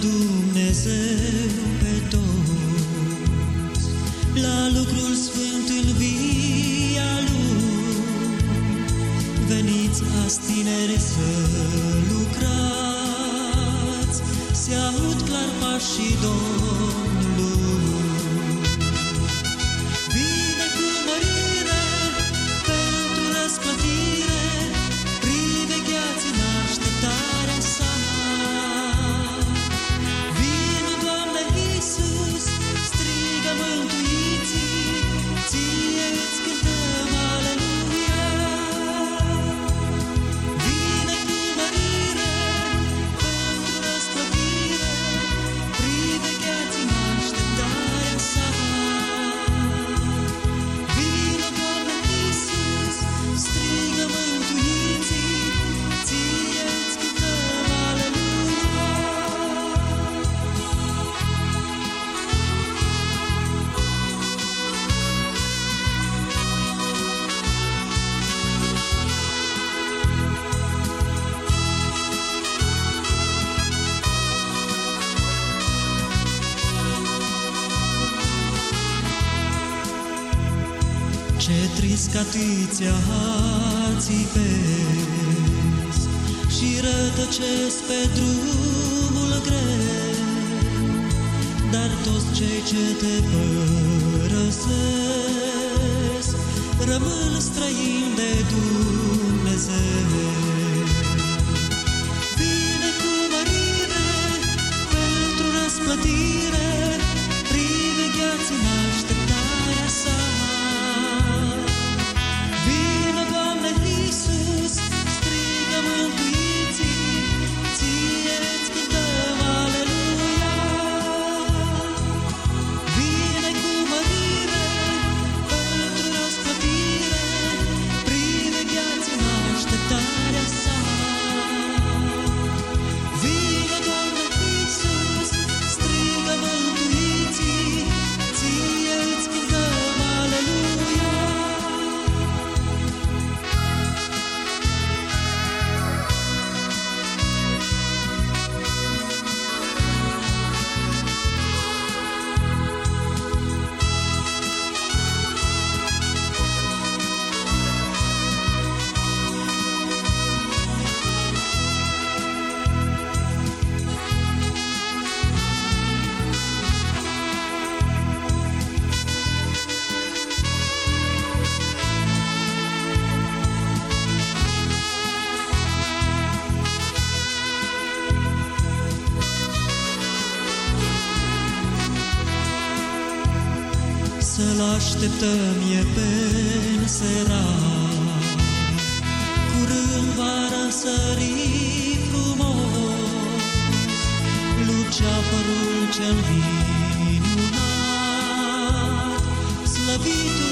Dumnezeu pe toți, la lucrul sfânt în via Lui. Veniți azi tineri să lucrați, se aud clar pașii Domnului. Trist că atâția țipesc Și rătăcesc pe drumul greu. Dar toți cei ce te părăsesc Rămân străini de Dumnezeu. Vine cu mărire pentru răsplătire, Să-l așteptăm e pe serat, Curând va răsări frumos, Lucea părul cel minunat, Slăvitul